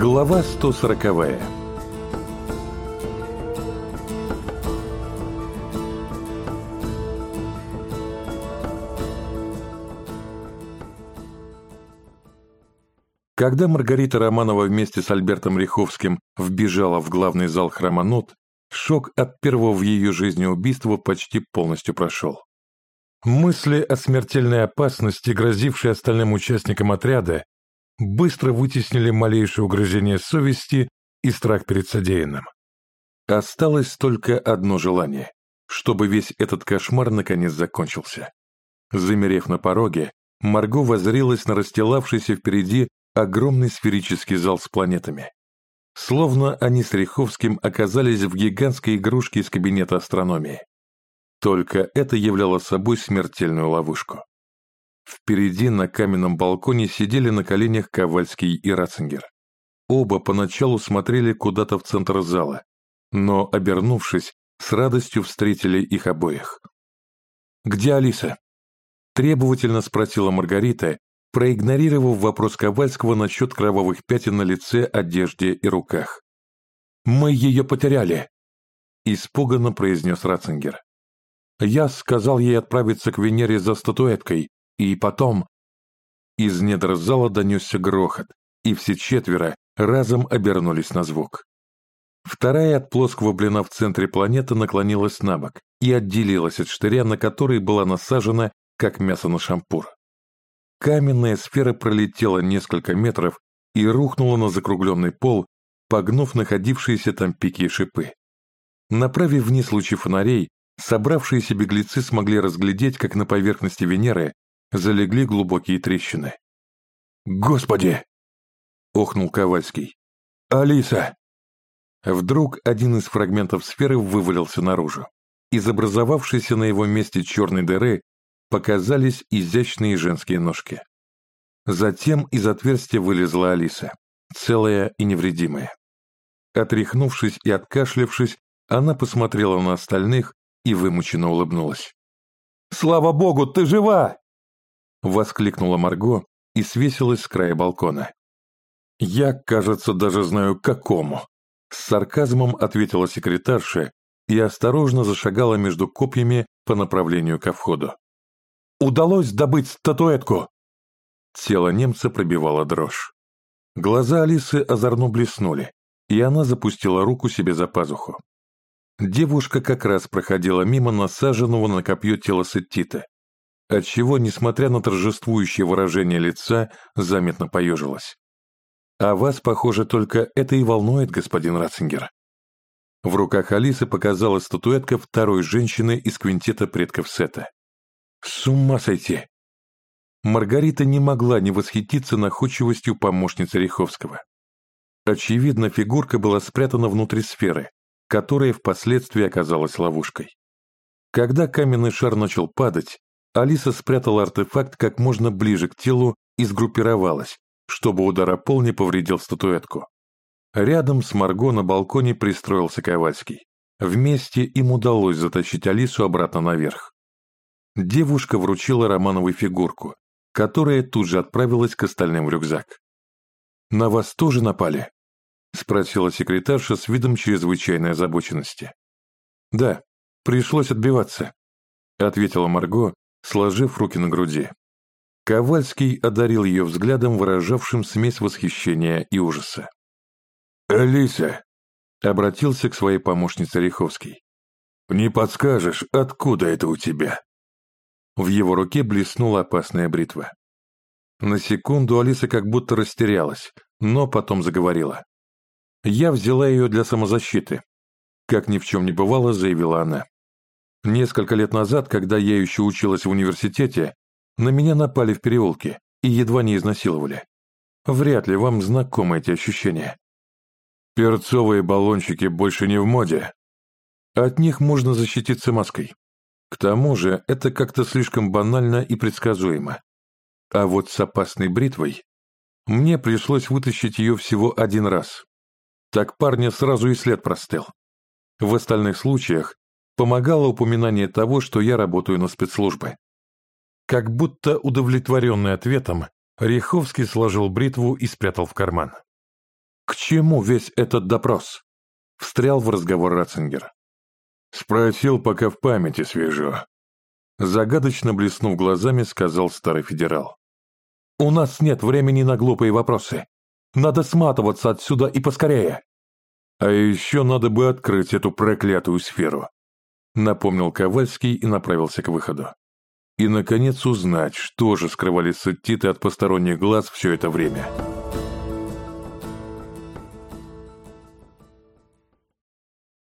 Глава 140 Когда Маргарита Романова вместе с Альбертом Риховским вбежала в главный зал храма Нот, шок от первого в ее жизни убийства почти полностью прошел. Мысли о смертельной опасности, грозившей остальным участникам отряда, быстро вытеснили малейшее угрызение совести и страх перед содеянным. Осталось только одно желание, чтобы весь этот кошмар наконец закончился. Замерев на пороге, Марго воззрелась на расстилавшийся впереди огромный сферический зал с планетами. Словно они с Риховским оказались в гигантской игрушке из кабинета астрономии. Только это являло собой смертельную ловушку. Впереди на каменном балконе сидели на коленях Ковальский и Ратцингер. Оба поначалу смотрели куда-то в центр зала, но, обернувшись, с радостью встретили их обоих. «Где Алиса?» – требовательно спросила Маргарита, проигнорировав вопрос Ковальского насчет кровавых пятен на лице, одежде и руках. «Мы ее потеряли!» – испуганно произнес Ратцингер. Я сказал ей отправиться к Венере за статуэткой, и потом... Из недр зала донесся грохот, и все четверо разом обернулись на звук. Вторая от плоского блина в центре планеты наклонилась на бок и отделилась от штыря, на который была насажена, как мясо на шампур. Каменная сфера пролетела несколько метров и рухнула на закругленный пол, погнув находившиеся там пики и шипы. Направив вниз лучи фонарей, Собравшиеся беглецы смогли разглядеть, как на поверхности Венеры залегли глубокие трещины. «Господи!» — охнул Ковальский. «Алиса!» Вдруг один из фрагментов сферы вывалился наружу. Из образовавшейся на его месте черной дыры показались изящные женские ножки. Затем из отверстия вылезла Алиса, целая и невредимая. Отряхнувшись и откашлявшись, она посмотрела на остальных и вымученно улыбнулась. «Слава богу, ты жива!» Воскликнула Марго и свесилась с края балкона. «Я, кажется, даже знаю, какому!» С сарказмом ответила секретарша и осторожно зашагала между копьями по направлению ко входу. «Удалось добыть статуэтку!» Тело немца пробивало дрожь. Глаза Алисы озорно блеснули, и она запустила руку себе за пазуху. Девушка как раз проходила мимо насаженного на копье тела Сеттита, отчего, несмотря на торжествующее выражение лица, заметно поежилась. «А вас, похоже, только это и волнует, господин Ратцингер». В руках Алисы показалась статуэтка второй женщины из квинтета предков Сета. «С ума сойти!» Маргарита не могла не восхититься находчивостью помощницы Риховского. Очевидно, фигурка была спрятана внутри сферы, которая впоследствии оказалась ловушкой. Когда каменный шар начал падать, Алиса спрятала артефакт как можно ближе к телу и сгруппировалась, чтобы удар о пол не повредил статуэтку. Рядом с Марго на балконе пристроился Ковальский. Вместе им удалось затащить Алису обратно наверх. Девушка вручила Романовой фигурку, которая тут же отправилась к остальным в рюкзак. «На вас тоже напали?» — спросила секретарша с видом чрезвычайной озабоченности. «Да, пришлось отбиваться», — ответила Марго, сложив руки на груди. Ковальский одарил ее взглядом, выражавшим смесь восхищения и ужаса. «Алиса!» — обратился к своей помощнице Риховский. «Не подскажешь, откуда это у тебя?» В его руке блеснула опасная бритва. На секунду Алиса как будто растерялась, но потом заговорила. Я взяла ее для самозащиты. Как ни в чем не бывало, заявила она. Несколько лет назад, когда я еще училась в университете, на меня напали в переулке и едва не изнасиловали. Вряд ли вам знакомы эти ощущения. Перцовые баллончики больше не в моде. От них можно защититься маской. К тому же это как-то слишком банально и предсказуемо. А вот с опасной бритвой мне пришлось вытащить ее всего один раз, так парня сразу и след простыл. В остальных случаях помогало упоминание того, что я работаю на спецслужбы. Как будто удовлетворенный ответом, Риховский сложил бритву и спрятал в карман. «К чему весь этот допрос?» — встрял в разговор Ратцингер. «Спросил, пока в памяти свежо». Загадочно блеснув глазами, сказал старый федерал. «У нас нет времени на глупые вопросы. Надо сматываться отсюда и поскорее». «А еще надо бы открыть эту проклятую сферу», — напомнил Ковальский и направился к выходу. «И, наконец, узнать, что же скрывали сеттиты от посторонних глаз все это время».